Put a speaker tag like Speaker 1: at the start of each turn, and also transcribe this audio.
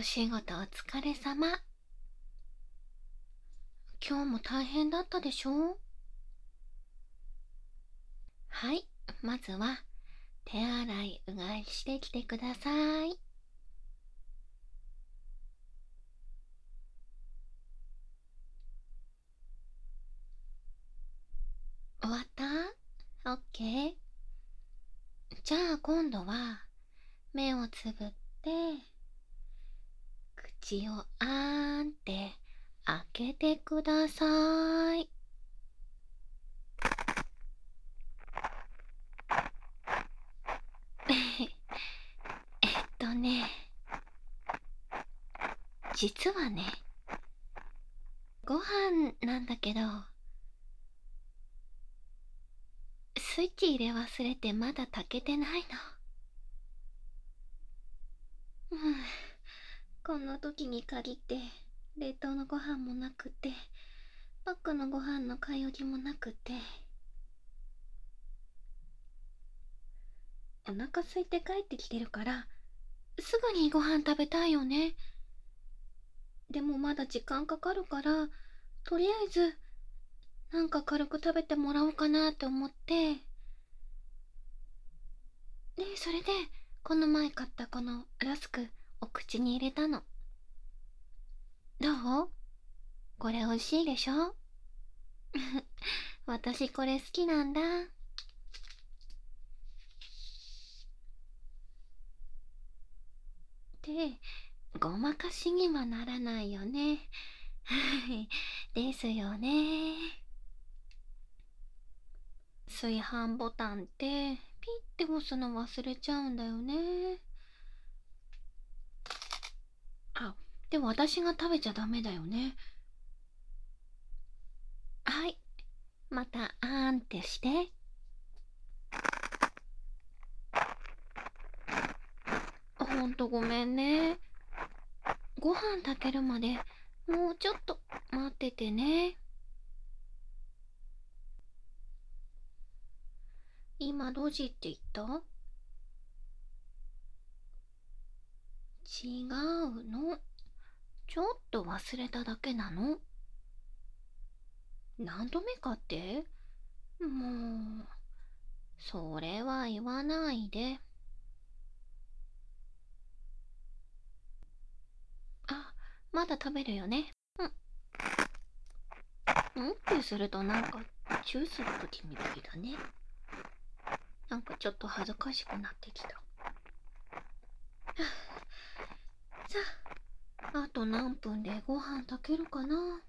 Speaker 1: お仕事お疲れ様。今日も大変だったでしょ？はい、まずは手洗いうがいしてきてください。終わった？オッケー。じゃあ今度は目をつぶって口をあーんって開けてください。えっとね、実はね、ご飯なんだけど、スイッチ入れ忘れてまだ炊けてないの。うん、こんな時に限って冷凍のご飯もなくてパックのご飯の買い置きもなくてお腹空いて帰ってきてるからすぐにご飯食べたいよね。でもまだ時間かかるからとりあえずなんか軽く食べてもらおうかなって思ってでそれでこの前買ったこのラスクお口に入れたの。どう？これ美味しいでしょ？私これ好きなんだ。でごまかしにはならないよね。ですよね。炊飯ボタンってピッて押すの忘れちゃうんだよねあでも私が食べちゃダメだよね。はい。またあーんってして。ほんとごめんね。ご飯炊けるまでもうちょっと待っててね。今路地って言った？違うの。ちょっと忘れただけなの？何度目かって？もう、それは言わないで。あ、まだ食べるよね。うん。うんってするとなんか、チューするときみたいだね。なんかちょっと恥ずかしくなってきた。さあ、あと何分でご飯炊けるかな？